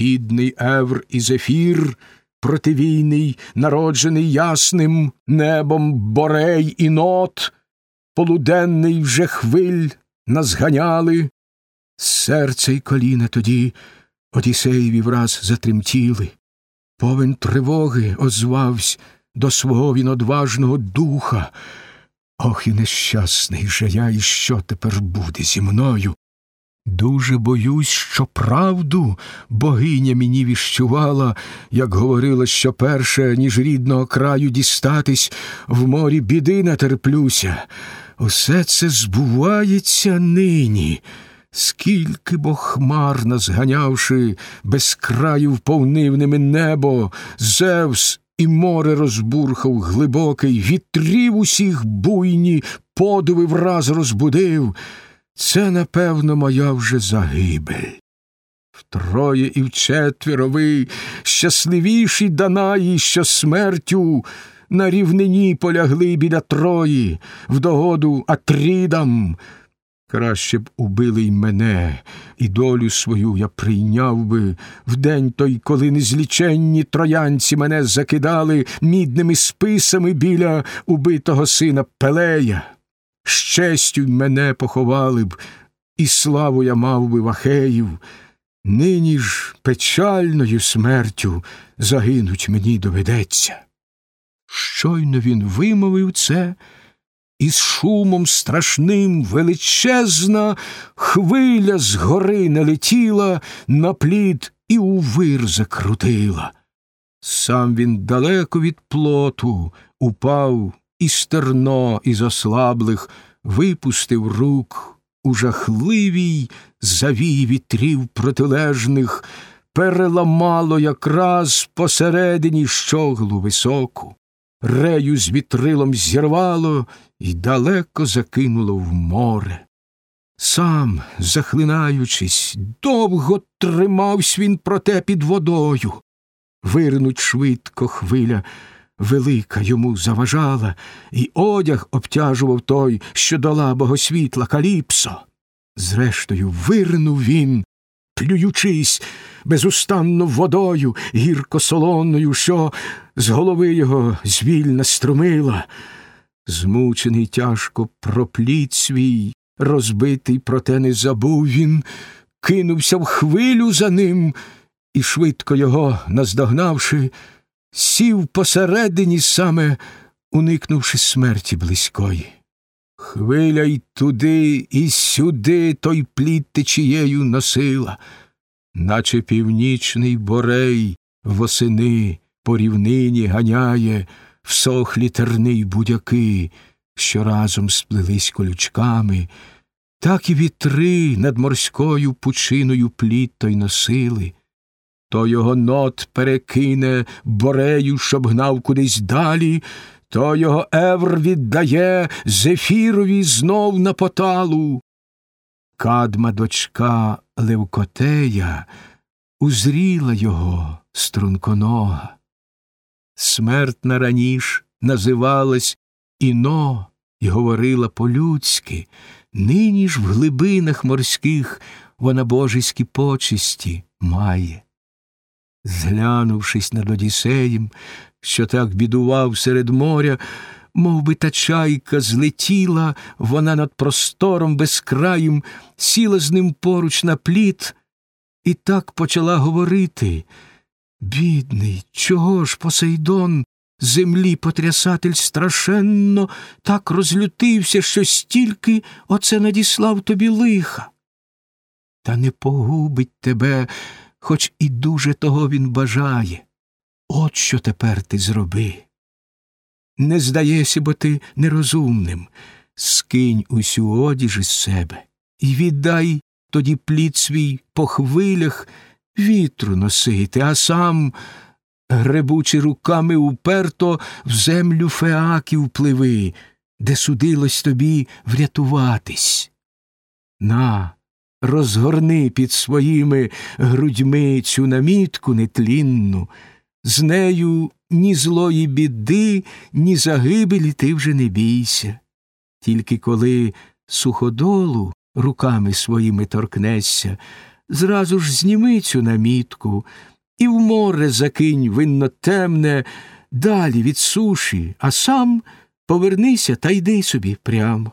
східний Евр і Зефір, противійний, народжений ясним небом борей і нот, полуденний вже хвиль нас ганяли. Серце й коліна тоді Одіссеєві враз затремтіли. Повен тривоги озвавсь до свого він одважного духа. Ох і нещасний же я, і що тепер буде зі мною? Дуже боюсь, що правду богиня мені віщувала, як говорила, що перше, ніж рідного краю дістатись, в морі біди натерплюся. Усе це збувається нині. Скільки бо хмар назганявши, без краю вповнив ними небо, Зевс і море розбурхав глибокий, вітрів усіх буйні, подиви враз розбудив. Це, напевно, моя вже загибель. Втроє і вчетверо ви щасливіші Данаї, що смертю на рівнині полягли біля Трої, в догоду Атрідам. Краще б убили й мене, і долю свою я прийняв би в день той, коли незліченні троянці мене закидали мідними списами біля убитого сина Пелея. З честю мене поховали б, і славу я мав би Вахеїв. Нині ж печальною смертю загинуть мені доведеться. Щойно він вимовив це, і з шумом страшним величезна хвиля з гори налетіла на плід і у вир закрутила. Сам він далеко від плоту упав і стерно із ослаблих випустив рук у жахливій завій вітрів протилежних, переламало якраз посередині щоглу високу рею з вітрилом зірвало і далеко закинуло в море. Сам, захлинаючись, довго тримався він проте під водою. Вирнуть швидко хвиля велика йому заважала, і одяг обтяжував той, що долабого світла каліпсо. Зрештою, вирнув він, плюючись безустанно водою, гірко солоною, що з голови його звільна струмила. Змучений тяжко пропліт свій, розбитий, проте не забув він, кинувся в хвилю за ним і, швидко його наздогнавши, сів посередині саме, уникнувши смерті близької. Хвиля й туди, і сюди той плід течією носила, наче північний борей восени по рівнині ганяє всохлі терни будяки, що разом сплелись колючками, так і вітри над морською пучиною плід той носили. То його нот перекине борею, щоб гнав кудись далі, то його Евр віддає Зефірові знов на поталу. Кадма дочка Левкотея узріла його струнконога. Смертна раніш називалась Іно і говорила по-людськи, нині ж в глибинах морських вона божеські почесті має. Зглянувшись над Одіссеєм, що так бідував серед моря, мов би та чайка злетіла, вона над простором безкраїм сіла з ним поруч на плід і так почала говорити. Бідний, чого ж Посейдон, землі потрясатель страшенно, так розлютився, що стільки оце надіслав тобі лиха. Та не погубить тебе, хоч і дуже того він бажає. От що тепер ти зроби. Не здаєшся, бо ти нерозумним, скинь усю одіж із себе і віддай тоді плід свій по хвилях вітру носити, а сам, гребучи руками уперто, в землю феаків пливи, де судилось тобі врятуватись. На, розгорни під своїми грудьми цю намітку нетлінну, з нею ні злої біди, ні загибелі ти вже не бійся. Тільки коли суходолу руками своїми торкнешся, зразу ж зніми цю намітку і в море закинь винно темне, далі від суші, а сам повернися та йди собі прямо.